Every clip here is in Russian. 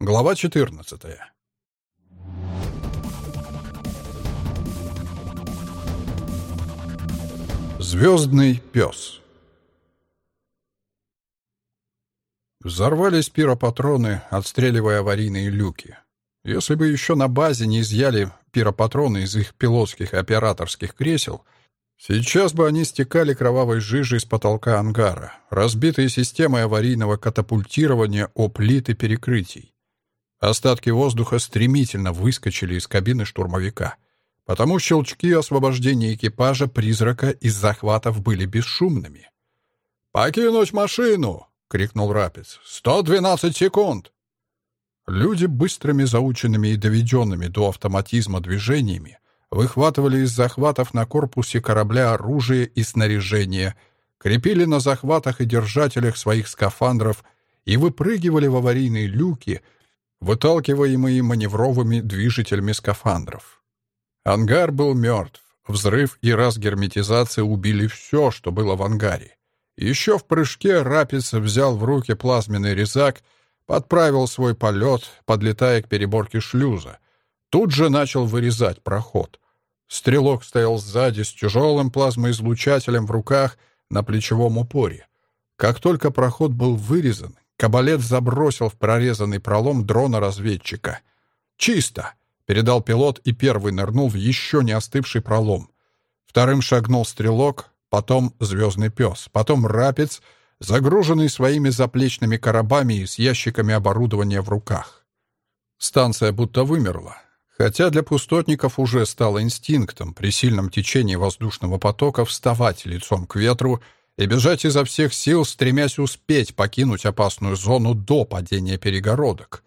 Глава 14. Звездный пес. Взорвались пиропатроны, отстреливая аварийные люки. Если бы еще на базе не изъяли пиропатроны из их пилотских и операторских кресел, сейчас бы они стекали кровавой жижей с потолка ангара, разбитые системой аварийного катапультирования о плиты перекрытий. Остатки воздуха стремительно выскочили из кабины штурмовика. Потому щелчки освобождения экипажа призрака из захватов были бесшумными. «Покинуть машину!» — крикнул Рапец. «Сто двенадцать секунд!» Люди быстрыми, заученными и доведенными до автоматизма движениями выхватывали из захватов на корпусе корабля оружие и снаряжение, крепили на захватах и держателях своих скафандров и выпрыгивали в аварийные люки — выталкиваемые маневровыми движителями скафандров. Ангар был мертв. Взрыв и разгерметизация убили все, что было в ангаре. Еще в прыжке Рапиц взял в руки плазменный резак, подправил свой полет, подлетая к переборке шлюза. Тут же начал вырезать проход. Стрелок стоял сзади с тяжелым плазмоизлучателем в руках на плечевом упоре. Как только проход был вырезан, Кабалет забросил в прорезанный пролом дрона-разведчика. «Чисто!» — передал пилот и первый нырнул в еще не остывший пролом. Вторым шагнул стрелок, потом звездный пес, потом рапец, загруженный своими заплечными коробами и с ящиками оборудования в руках. Станция будто вымерла. Хотя для пустотников уже стало инстинктом при сильном течении воздушного потока вставать лицом к ветру — и бежать изо всех сил, стремясь успеть покинуть опасную зону до падения перегородок.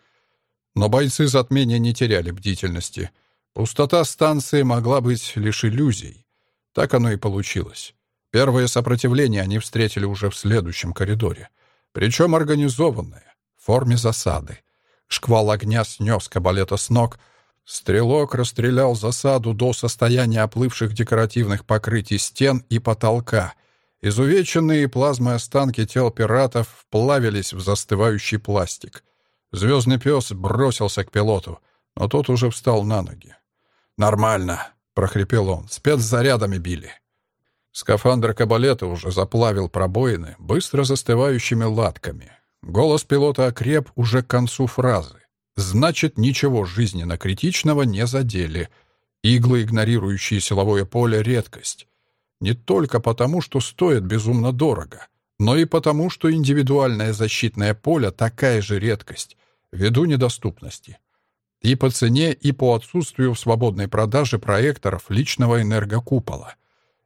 Но бойцы затмения не теряли бдительности. Пустота станции могла быть лишь иллюзией. Так оно и получилось. Первое сопротивление они встретили уже в следующем коридоре. Причем организованное, в форме засады. Шквал огня снес кабалета с ног. Стрелок расстрелял засаду до состояния оплывших декоративных покрытий стен и потолка — Изувеченные плазмой останки тел пиратов вплавились в застывающий пластик. Звездный пес бросился к пилоту, но тот уже встал на ноги. «Нормально», — прохрипел он, — «спецзарядами били». Скафандр кабалета уже заплавил пробоины быстро застывающими латками. Голос пилота окреп уже к концу фразы. Значит, ничего жизненно критичного не задели. Иглы, игнорирующие силовое поле, — редкость. Не только потому, что стоит безумно дорого, но и потому, что индивидуальное защитное поле — такая же редкость, ввиду недоступности. И по цене, и по отсутствию в свободной продаже проекторов личного энергокупола.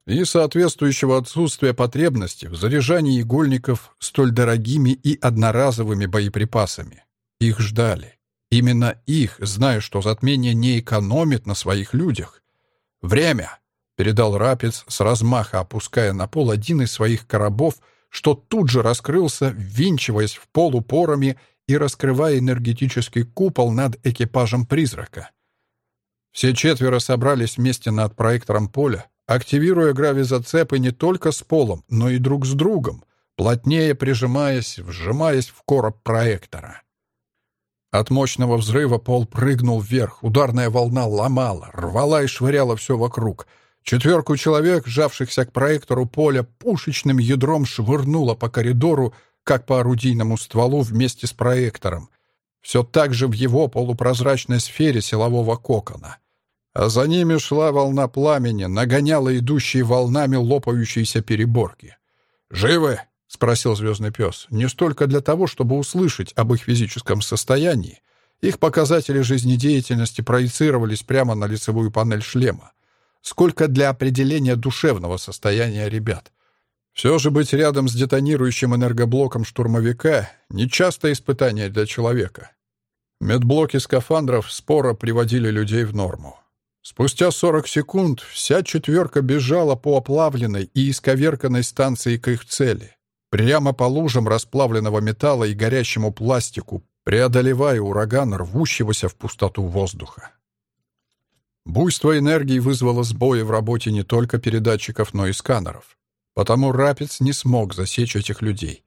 И соответствующего отсутствия потребности в заряжании игольников столь дорогими и одноразовыми боеприпасами. Их ждали. Именно их, зная, что затмение не экономит на своих людях. Время! Передал Рапец с размаха, опуская на пол один из своих коробов, что тут же раскрылся, ввинчиваясь в пол упорами и раскрывая энергетический купол над экипажем призрака. Все четверо собрались вместе над проектором поля, активируя гравизацепы не только с полом, но и друг с другом, плотнее прижимаясь, вжимаясь в короб проектора. От мощного взрыва пол прыгнул вверх, ударная волна ломала, рвала и швыряла все вокруг — Четверку человек, сжавшихся к проектору поля, пушечным ядром швырнуло по коридору, как по орудийному стволу вместе с проектором. Все так же в его полупрозрачной сфере силового кокона. А за ними шла волна пламени, нагоняла идущие волнами лопающиеся переборки. «Живы?» — спросил звездный пес. Не столько для того, чтобы услышать об их физическом состоянии. Их показатели жизнедеятельности проецировались прямо на лицевую панель шлема сколько для определения душевного состояния ребят. Все же быть рядом с детонирующим энергоблоком штурмовика — нечастое испытание для человека. Медблоки скафандров споро приводили людей в норму. Спустя 40 секунд вся четверка бежала по оплавленной и исковерканной станции к их цели, прямо по лужам расплавленного металла и горящему пластику, преодолевая ураган рвущегося в пустоту воздуха. Буйство энергии вызвало сбои в работе не только передатчиков, но и сканеров. Потому Рапец не смог засечь этих людей.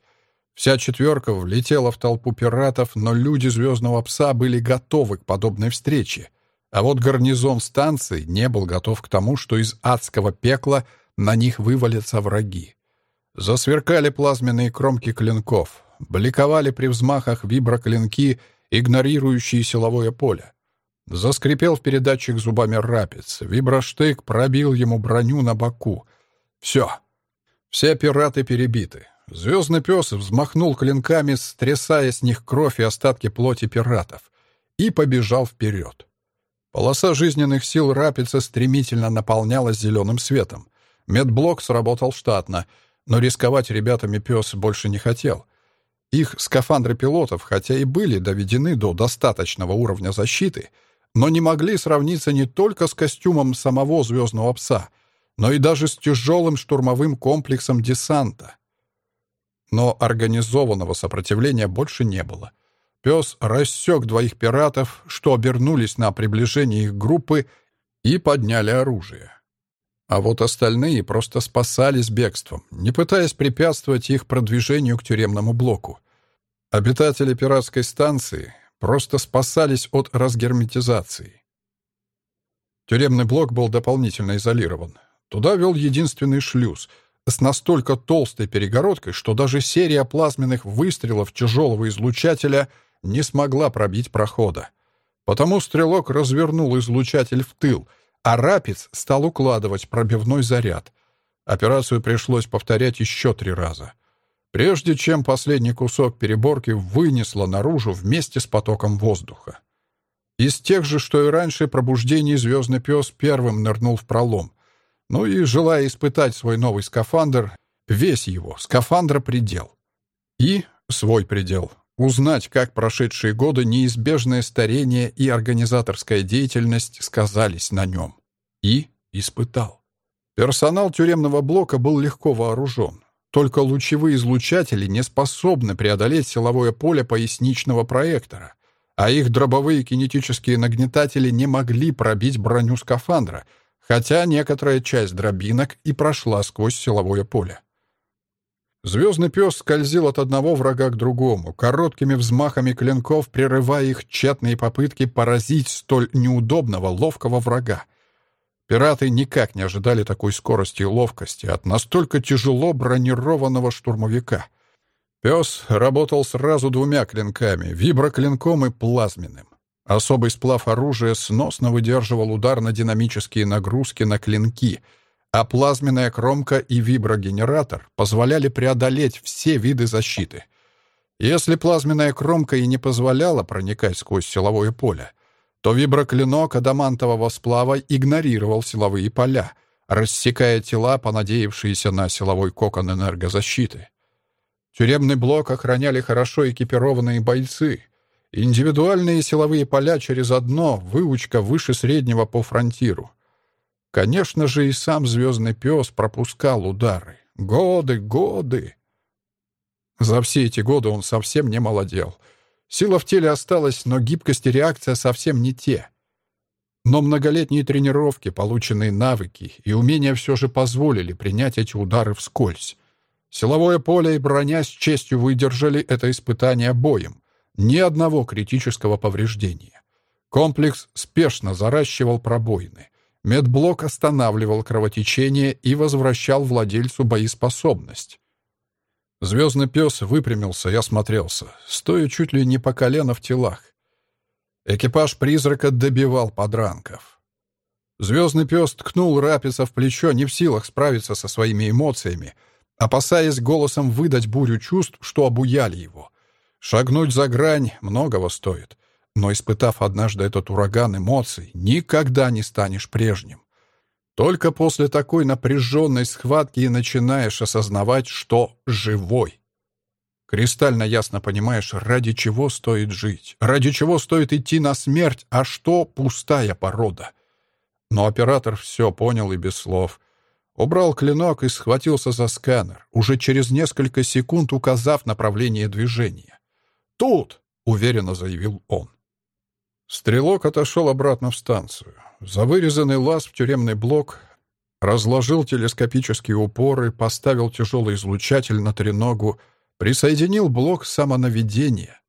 Вся четверка влетела в толпу пиратов, но люди «Звездного пса» были готовы к подобной встрече. А вот гарнизон станции не был готов к тому, что из адского пекла на них вывалятся враги. Засверкали плазменные кромки клинков, бликовали при взмахах виброклинки, игнорирующие силовое поле. Заскрипел в передатчик зубами рапец, виброштык пробил ему броню на боку. Все. Все пираты перебиты. Звездный пес взмахнул клинками, стрясая с них кровь и остатки плоти пиратов, и побежал вперед. Полоса жизненных сил Рапица стремительно наполнялась зеленым светом. Медблок сработал штатно, но рисковать ребятами пес больше не хотел. Их скафандры пилотов, хотя и были доведены до достаточного уровня защиты, но не могли сравниться не только с костюмом самого «Звездного пса», но и даже с тяжелым штурмовым комплексом десанта. Но организованного сопротивления больше не было. Пес рассек двоих пиратов, что обернулись на приближение их группы и подняли оружие. А вот остальные просто спасались бегством, не пытаясь препятствовать их продвижению к тюремному блоку. Обитатели пиратской станции просто спасались от разгерметизации. Тюремный блок был дополнительно изолирован. Туда вел единственный шлюз — с настолько толстой перегородкой, что даже серия плазменных выстрелов тяжелого излучателя не смогла пробить прохода. Потому стрелок развернул излучатель в тыл, а рапец стал укладывать пробивной заряд. Операцию пришлось повторять еще три раза. Прежде чем последний кусок переборки вынесло наружу вместе с потоком воздуха. Из тех же, что и раньше, пробуждений звездный пес первым нырнул в пролом. Ну и, желая испытать свой новый скафандр, весь его, скафандра предел. И свой предел. Узнать, как прошедшие годы неизбежное старение и организаторская деятельность сказались на нем. И испытал. Персонал тюремного блока был легко вооружен. Только лучевые излучатели не способны преодолеть силовое поле поясничного проектора, а их дробовые кинетические нагнетатели не могли пробить броню скафандра — хотя некоторая часть дробинок и прошла сквозь силовое поле. Звездный пес скользил от одного врага к другому, короткими взмахами клинков прерывая их тщетные попытки поразить столь неудобного, ловкого врага. Пираты никак не ожидали такой скорости и ловкости от настолько тяжело бронированного штурмовика. Пес работал сразу двумя клинками — виброклинком и плазменным. Особый сплав оружия сносно выдерживал удар на динамические нагрузки на клинки, а плазменная кромка и виброгенератор позволяли преодолеть все виды защиты. Если плазменная кромка и не позволяла проникать сквозь силовое поле, то виброклинок адамантового сплава игнорировал силовые поля, рассекая тела, понадеявшиеся на силовой кокон энергозащиты. Тюремный блок охраняли хорошо экипированные бойцы — Индивидуальные силовые поля через одно, выучка выше среднего по фронтиру. Конечно же, и сам звездный пес пропускал удары. Годы, годы. За все эти годы он совсем не молодел. Сила в теле осталась, но гибкость и реакция совсем не те. Но многолетние тренировки, полученные навыки и умения все же позволили принять эти удары вскользь. Силовое поле и броня с честью выдержали это испытание боем. Ни одного критического повреждения. Комплекс спешно заращивал пробоины. Медблок останавливал кровотечение и возвращал владельцу боеспособность. Звездный пес выпрямился и осмотрелся, стоя чуть ли не по колено в телах. Экипаж призрака добивал подранков. Звездный пес ткнул Раписа в плечо, не в силах справиться со своими эмоциями, опасаясь голосом выдать бурю чувств, что обуяли его — Шагнуть за грань многого стоит, но, испытав однажды этот ураган эмоций, никогда не станешь прежним. Только после такой напряженной схватки и начинаешь осознавать, что живой. Кристально ясно понимаешь, ради чего стоит жить, ради чего стоит идти на смерть, а что пустая порода. Но оператор все понял и без слов. Убрал клинок и схватился за сканер, уже через несколько секунд указав направление движения. «Тут!» — уверенно заявил он. Стрелок отошел обратно в станцию. За вырезанный лаз в тюремный блок разложил телескопические упоры, поставил тяжелый излучатель на треногу, присоединил блок самонаведения,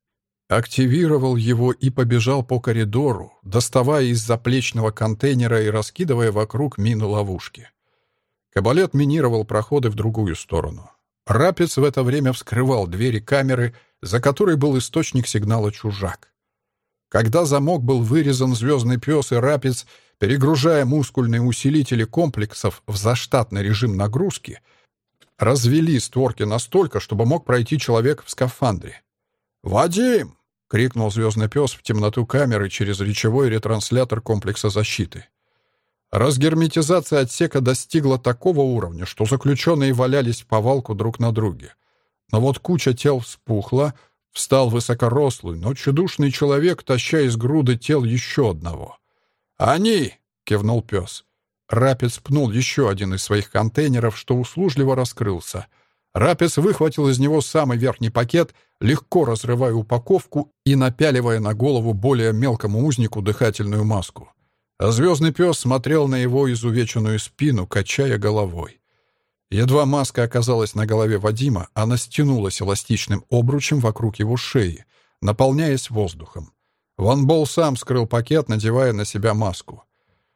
активировал его и побежал по коридору, доставая из заплечного контейнера и раскидывая вокруг мины ловушки. Кабалет минировал проходы в другую сторону. Рапец в это время вскрывал двери камеры, за которой был источник сигнала «Чужак». Когда замок был вырезан, звездный пес и Рапец, перегружая мускульные усилители комплексов в заштатный режим нагрузки, развели створки настолько, чтобы мог пройти человек в скафандре. «Вадим!» — крикнул звездный пес в темноту камеры через речевой ретранслятор комплекса защиты. Разгерметизация отсека достигла такого уровня, что заключенные валялись в повалку друг на друге. Но вот куча тел вспухла, встал высокорослый, но чудушный человек, таща из груды тел еще одного. «Они!» — кивнул пес. Рапец пнул еще один из своих контейнеров, что услужливо раскрылся. Рапец выхватил из него самый верхний пакет, легко разрывая упаковку и напяливая на голову более мелкому узнику дыхательную маску. А звездный пес смотрел на его изувеченную спину, качая головой. Едва маска оказалась на голове Вадима, она стянулась эластичным обручем вокруг его шеи, наполняясь воздухом. Ван Бол сам скрыл пакет, надевая на себя маску.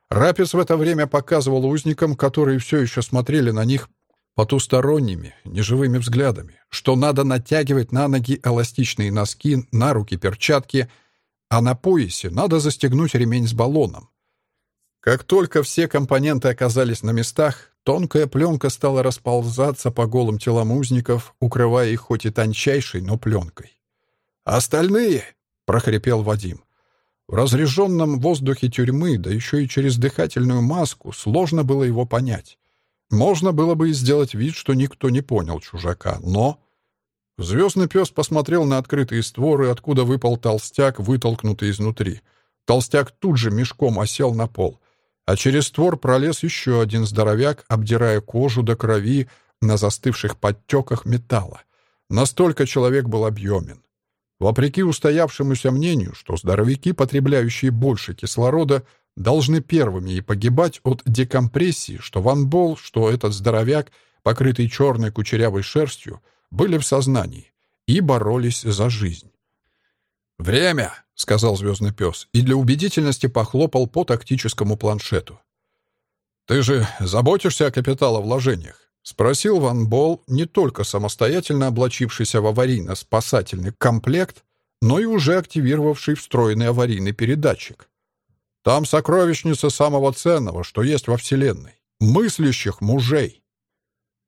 Рапис в это время показывал узникам, которые все еще смотрели на них потусторонними, неживыми взглядами, что надо натягивать на ноги эластичные носки, на руки перчатки, а на поясе надо застегнуть ремень с баллоном. Как только все компоненты оказались на местах, тонкая пленка стала расползаться по голым телам узников, укрывая их хоть и тончайшей, но пленкой. «Остальные!» — прохрипел Вадим. В разреженном воздухе тюрьмы, да еще и через дыхательную маску, сложно было его понять. Можно было бы и сделать вид, что никто не понял чужака, но... Звездный пес посмотрел на открытые створы, откуда выпал толстяк, вытолкнутый изнутри. Толстяк тут же мешком осел на пол а через створ пролез еще один здоровяк, обдирая кожу до крови на застывших подтеках металла. Настолько человек был объемен. Вопреки устоявшемуся мнению, что здоровяки, потребляющие больше кислорода, должны первыми и погибать от декомпрессии, что Ван Бол, что этот здоровяк, покрытый черной кучерявой шерстью, были в сознании и боролись за жизнь. «Время!» — сказал звездный пес, и для убедительности похлопал по тактическому планшету. «Ты же заботишься о капиталовложениях?» — спросил Ван Бол, не только самостоятельно облачившийся в аварийно-спасательный комплект, но и уже активировавший встроенный аварийный передатчик. «Там сокровищница самого ценного, что есть во Вселенной. Мыслящих мужей».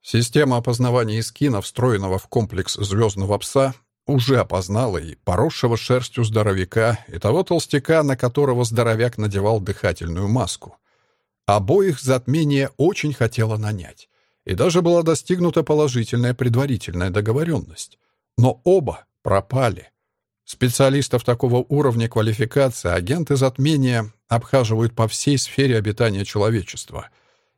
Система опознавания эскина, встроенного в комплекс «Звездного пса», уже опознала и поросшего шерстью здоровяка, и того толстяка, на которого здоровяк надевал дыхательную маску. Обоих затмение очень хотела нанять, и даже была достигнута положительная предварительная договоренность. Но оба пропали. Специалистов такого уровня квалификации агенты затмения обхаживают по всей сфере обитания человечества.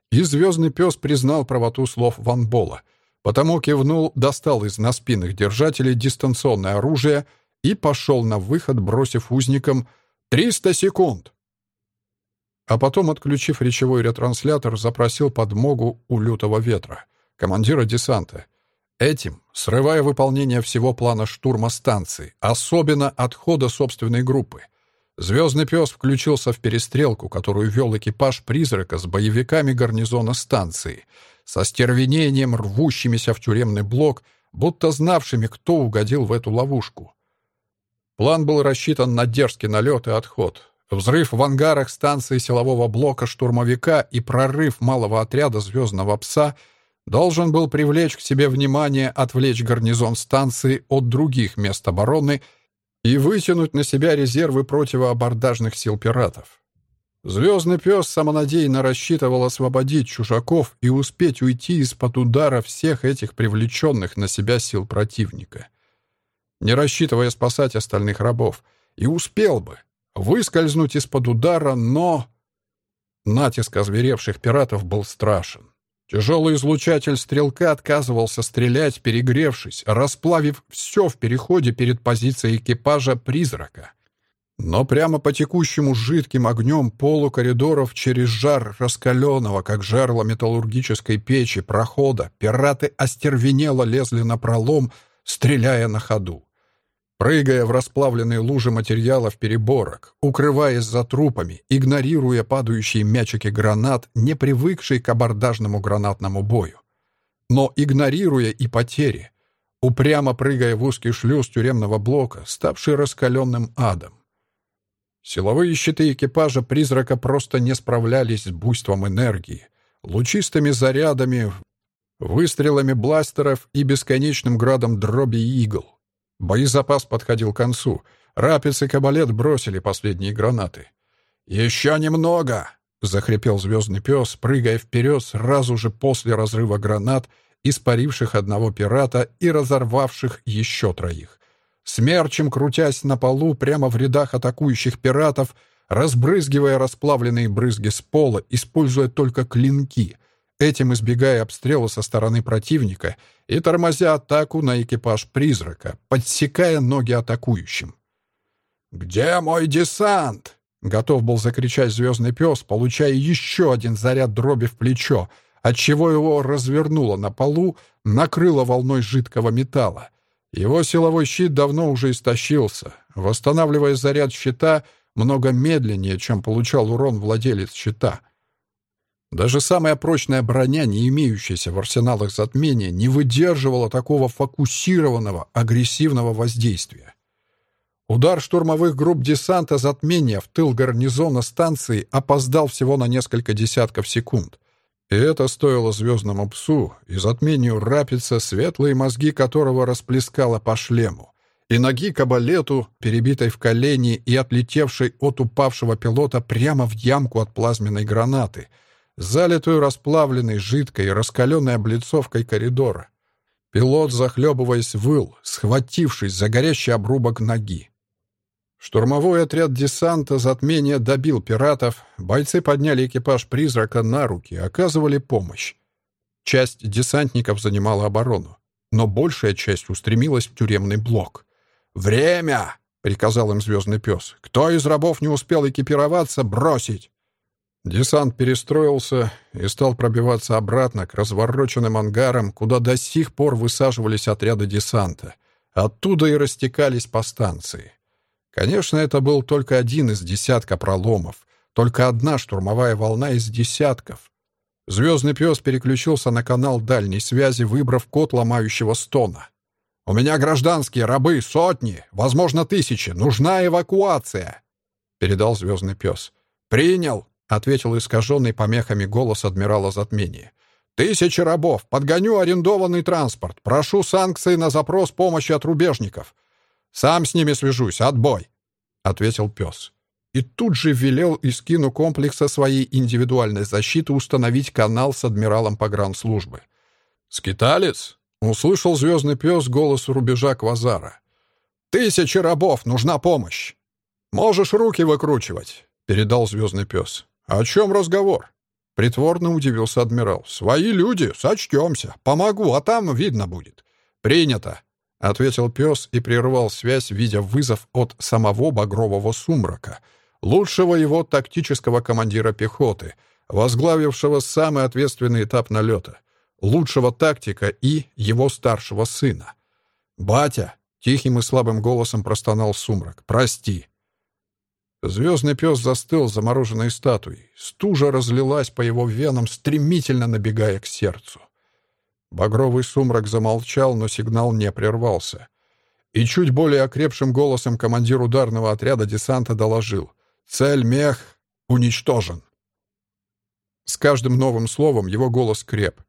И «Звездный пес» признал правоту слов Ван Бола — Потому кивнул, достал из наспинных держателей дистанционное оружие и пошел на выход, бросив узникам «Триста секунд!». А потом, отключив речевой ретранслятор, запросил подмогу у лютого ветра, командира десанта. Этим, срывая выполнение всего плана штурма станции, особенно отхода собственной группы, Звездный пес включился в перестрелку, которую вел экипаж «Призрака» с боевиками гарнизона станции — со стервенением рвущимися в тюремный блок, будто знавшими, кто угодил в эту ловушку. План был рассчитан на дерзкий налет и отход. Взрыв в ангарах станции силового блока штурмовика и прорыв малого отряда «Звездного пса» должен был привлечь к себе внимание, отвлечь гарнизон станции от других мест обороны и вытянуть на себя резервы противоабордажных сил пиратов. Звездный пес самонадеянно рассчитывал освободить чужаков и успеть уйти из-под удара всех этих привлеченных на себя сил противника. Не рассчитывая спасать остальных рабов. И успел бы выскользнуть из-под удара, но... Натиск озверевших пиратов был страшен. Тяжелый излучатель стрелка отказывался стрелять, перегревшись, расплавив все в переходе перед позицией экипажа «Призрака». Но прямо по текущему жидким огнем полу коридоров через жар раскаленного, как жерло металлургической печи, прохода, пираты остервенело лезли на пролом, стреляя на ходу. Прыгая в расплавленные лужи материалов переборок, укрываясь за трупами, игнорируя падающие мячики гранат, не привыкшие к абордажному гранатному бою. Но игнорируя и потери, упрямо прыгая в узкий шлюз тюремного блока, ставший раскаленным адом. Силовые щиты экипажа «Призрака» просто не справлялись с буйством энергии, лучистыми зарядами, выстрелами бластеров и бесконечным градом дроби игл. Боезапас подходил к концу. Рапец и Кабалет бросили последние гранаты. «Еще немного!» — захрипел звездный пес, прыгая вперед сразу же после разрыва гранат, испаривших одного пирата и разорвавших еще троих. Смерчем, крутясь на полу прямо в рядах атакующих пиратов, разбрызгивая расплавленные брызги с пола, используя только клинки — этим избегая обстрела со стороны противника и тормозя атаку на экипаж «Призрака», подсекая ноги атакующим. «Где мой десант?» — готов был закричать звездный пес, получая еще один заряд дроби в плечо, отчего его развернуло на полу, накрыло волной жидкого металла. Его силовой щит давно уже истощился, восстанавливая заряд щита много медленнее, чем получал урон владелец щита — даже самая прочная броня, не имеющаяся в арсеналах затмения, не выдерживала такого фокусированного, агрессивного воздействия. Удар штурмовых групп десанта затмения в тыл гарнизона станции опоздал всего на несколько десятков секунд. И это стоило звездному псу и затмению рапица, светлые мозги которого расплескало по шлему, и ноги кабалету, перебитой в колени и отлетевшей от упавшего пилота прямо в ямку от плазменной гранаты — залитую расплавленной, жидкой, раскаленной облицовкой коридора. Пилот, захлебываясь, выл, схватившись за горящий обрубок ноги. Штурмовой отряд десанта затмения добил пиратов, бойцы подняли экипаж «Призрака» на руки, оказывали помощь. Часть десантников занимала оборону, но большая часть устремилась в тюремный блок. «Время!» — приказал им звездный пес. «Кто из рабов не успел экипироваться, бросить!» Десант перестроился и стал пробиваться обратно к развороченным ангарам, куда до сих пор высаживались отряды десанта. Оттуда и растекались по станции. Конечно, это был только один из десятка проломов, только одна штурмовая волна из десятков. Звездный пес переключился на канал дальней связи, выбрав код ломающего стона. «У меня гражданские рабы, сотни, возможно, тысячи. Нужна эвакуация!» — передал звездный пес. «Принял!» — ответил искаженный помехами голос адмирала затмения. «Тысячи рабов! Подгоню арендованный транспорт! Прошу санкции на запрос помощи от рубежников! Сам с ними свяжусь! Отбой!» — ответил пес. И тут же велел Искину комплекса своей индивидуальной защиты установить канал с адмиралом погранслужбы. «Скиталец?» — услышал звездный пес голос рубежа Квазара. «Тысячи рабов! Нужна помощь!» «Можешь руки выкручивать!» — передал звездный пес. «О чем разговор?» Притворно удивился адмирал. «Свои люди, сочтемся. Помогу, а там видно будет». «Принято», — ответил пес и прервал связь, видя вызов от самого Багрового Сумрака, лучшего его тактического командира пехоты, возглавившего самый ответственный этап налета, лучшего тактика и его старшего сына. «Батя!» — тихим и слабым голосом простонал Сумрак. «Прости!» Звездный пес застыл замороженной статуей. Стужа разлилась по его венам, стремительно набегая к сердцу. Багровый сумрак замолчал, но сигнал не прервался. И чуть более окрепшим голосом командир ударного отряда десанта доложил. «Цель мех уничтожен». С каждым новым словом его голос креп.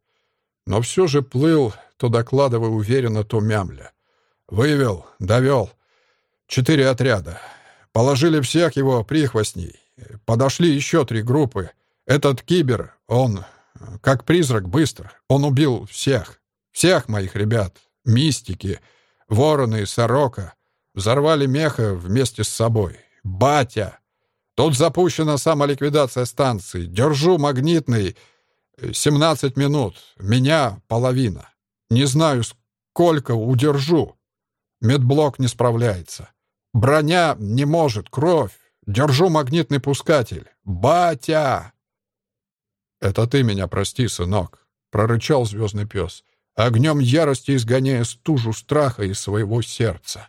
Но все же плыл, то докладывая уверенно, то мямля. «Вывел, довел. Четыре отряда. Положили всех его прихвостней. Подошли еще три группы. Этот кибер, он как призрак быстр. Он убил всех. Всех моих ребят. Мистики, вороны и сорока. Взорвали меха вместе с собой. Батя! Тут запущена самоликвидация станции. Держу магнитный 17 минут. Меня половина. Не знаю, сколько удержу. Медблок не справляется. Броня не может, кровь. Держу магнитный пускатель. Батя!» «Это ты меня прости, сынок», — прорычал звездный пес. огнем ярости изгоняя стужу страха из своего сердца.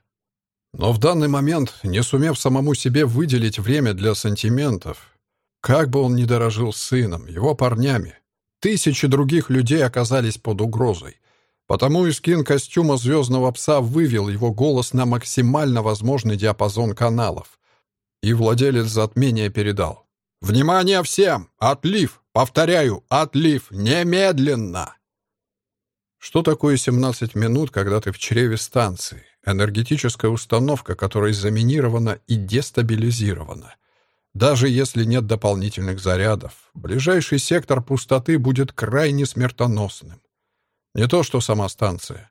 Но в данный момент, не сумев самому себе выделить время для сантиментов, как бы он ни дорожил сыном, его парнями, тысячи других людей оказались под угрозой. Потому и скин костюма «Звездного пса» вывел его голос на максимально возможный диапазон каналов. И владелец затмения передал. «Внимание всем! Отлив! Повторяю, отлив! Немедленно!» Что такое 17 минут, когда ты в чреве станции? Энергетическая установка, которая заминирована и дестабилизирована. Даже если нет дополнительных зарядов, ближайший сектор пустоты будет крайне смертоносным. Не то что сама станция.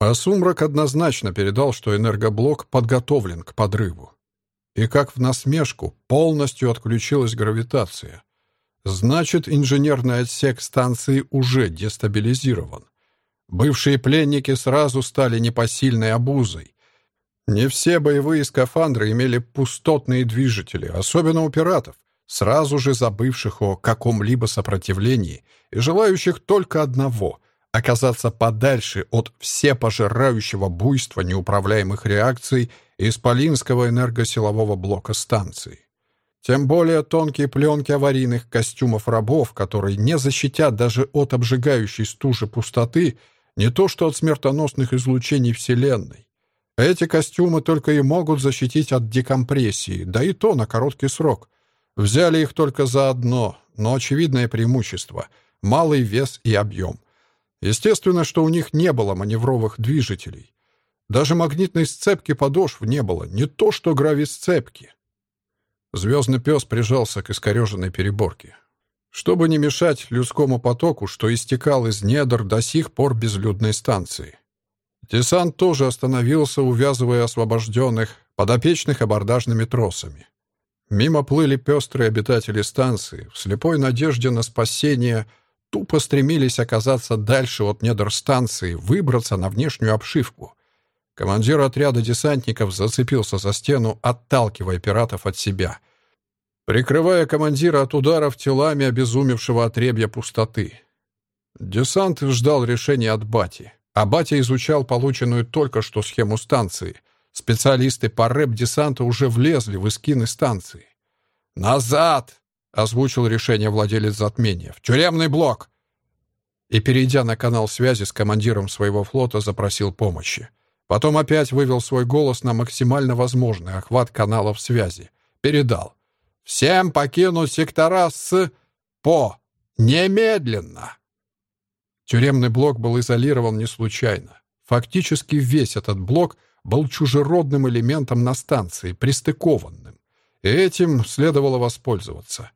А Сумрак однозначно передал, что энергоблок подготовлен к подрыву. И как в насмешку полностью отключилась гравитация. Значит, инженерный отсек станции уже дестабилизирован. Бывшие пленники сразу стали непосильной обузой. Не все боевые скафандры имели пустотные движители, особенно у пиратов, сразу же забывших о каком-либо сопротивлении и желающих только одного — оказаться подальше от всепожирающего буйства неуправляемых реакций исполинского энергосилового блока станции. Тем более тонкие пленки аварийных костюмов рабов, которые не защитят даже от обжигающей стужи пустоты, не то что от смертоносных излучений Вселенной. Эти костюмы только и могут защитить от декомпрессии, да и то на короткий срок. Взяли их только за одно, но очевидное преимущество — малый вес и объем. Естественно, что у них не было маневровых движителей. Даже магнитной сцепки подошв не было, не то что грависцепки. Звездный пес прижался к искореженной переборке. Чтобы не мешать людскому потоку, что истекал из недр до сих пор безлюдной станции. Десант тоже остановился, увязывая освобожденных, подопечных абордажными тросами. Мимо плыли пестрые обитатели станции, в слепой надежде на спасение тупо стремились оказаться дальше от недр станции, выбраться на внешнюю обшивку. Командир отряда десантников зацепился за стену, отталкивая пиратов от себя, прикрывая командира от ударов телами обезумевшего отребья пустоты. Десант ждал решения от Бати, а Батя изучал полученную только что схему станции. Специалисты по рэп-десанту уже влезли в эскины станции. «Назад!» — озвучил решение владелец затмения. «В тюремный блок!» И, перейдя на канал связи с командиром своего флота, запросил помощи. Потом опять вывел свой голос на максимально возможный охват каналов связи. Передал. «Всем покинуть сектора с... по... немедленно!» Тюремный блок был изолирован не случайно. Фактически весь этот блок был чужеродным элементом на станции, пристыкованным. И этим следовало воспользоваться.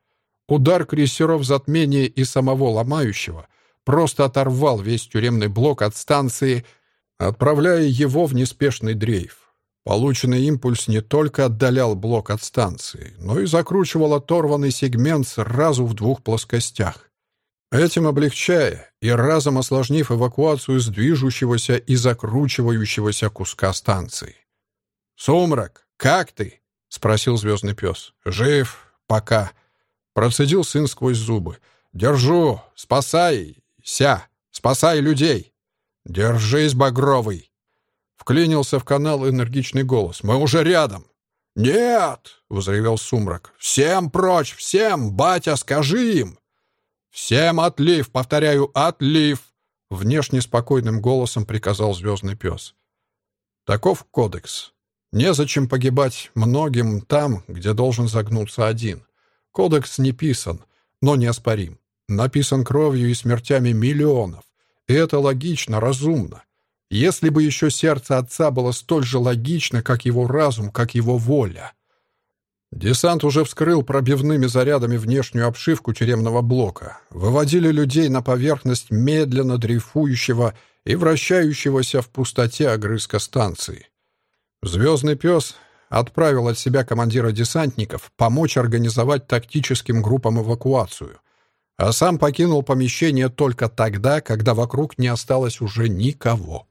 Удар крейсеров затмения и самого ломающего просто оторвал весь тюремный блок от станции, отправляя его в неспешный дрейф. Полученный импульс не только отдалял блок от станции, но и закручивал оторванный сегмент сразу в двух плоскостях. Этим облегчая и разом осложнив эвакуацию с движущегося и закручивающегося куска станции. «Сумрак, как ты?» — спросил звездный пес. «Жив. Пока». Процедил сын сквозь зубы. «Держу. Спасай. Ся. Спасай людей». «Держись, Багровый!» Вклинился в канал энергичный голос. «Мы уже рядом!» «Нет!» — взревел сумрак. «Всем прочь! Всем! Батя, скажи им!» «Всем отлив! Повторяю, отлив!» Внешне спокойным голосом приказал звездный пес. Таков кодекс. Незачем погибать многим там, где должен загнуться один. Кодекс не писан, но неоспорим. Написан кровью и смертями миллионов. Это логично, разумно. Если бы еще сердце отца было столь же логично, как его разум, как его воля. Десант уже вскрыл пробивными зарядами внешнюю обшивку тюремного блока. Выводили людей на поверхность медленно дрейфующего и вращающегося в пустоте огрызка станции. «Звездный пес» отправил от себя командира десантников помочь организовать тактическим группам эвакуацию, а сам покинул помещение только тогда, когда вокруг не осталось уже никого.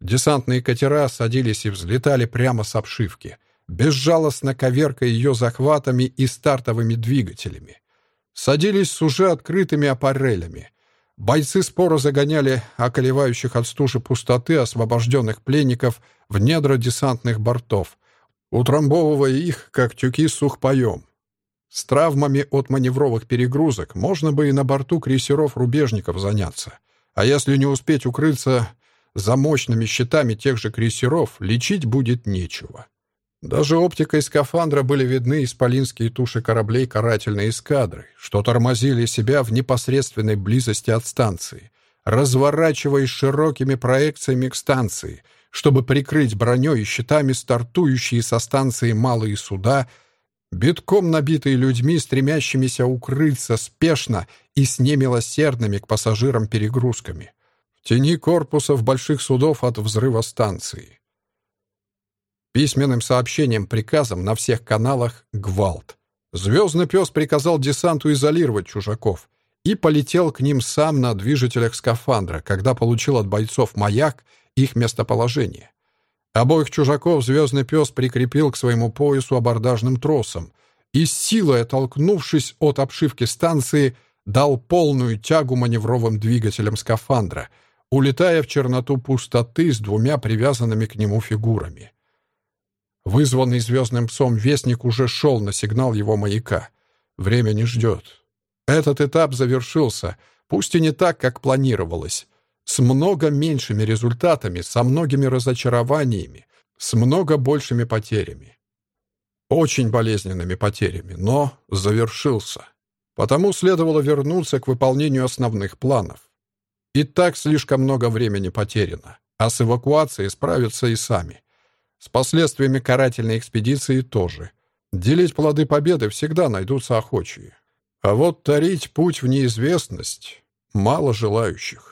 Десантные катера садились и взлетали прямо с обшивки, безжалостно коверкая ее захватами и стартовыми двигателями. Садились с уже открытыми аппарелями. бойцы споро загоняли околевающих от стужи пустоты освобожденных пленников в недра десантных бортов, утрамбовывая их, как тюки сухпоем. С травмами от маневровых перегрузок можно бы и на борту крейсеров-рубежников заняться. А если не успеть укрыться за мощными щитами тех же крейсеров, лечить будет нечего. Даже оптикой скафандра были видны исполинские туши кораблей карательной эскадры, что тормозили себя в непосредственной близости от станции, разворачиваясь широкими проекциями к станции, чтобы прикрыть броней и щитами стартующие со станции малые суда, битком набитые людьми, стремящимися укрыться спешно и с немилосердными к пассажирам перегрузками, в тени корпусов больших судов от взрыва станции. Письменным сообщением приказом на всех каналах «Гвалт». Звездный пес приказал десанту изолировать чужаков и полетел к ним сам на движителях скафандра, когда получил от бойцов маяк их местоположение. Обоих чужаков звездный пес прикрепил к своему поясу абордажным тросом и, силой оттолкнувшись от обшивки станции, дал полную тягу маневровым двигателям скафандра, улетая в черноту пустоты с двумя привязанными к нему фигурами. Вызванный звездным псом вестник уже шел на сигнал его маяка. Время не ждет. Этот этап завершился, пусть и не так, как планировалось. С много меньшими результатами, со многими разочарованиями, с много большими потерями. Очень болезненными потерями, но завершился. Потому следовало вернуться к выполнению основных планов. И так слишком много времени потеряно, а с эвакуацией справятся и сами. С последствиями карательной экспедиции тоже. Делить плоды победы всегда найдутся охочие. А вот тарить путь в неизвестность мало желающих.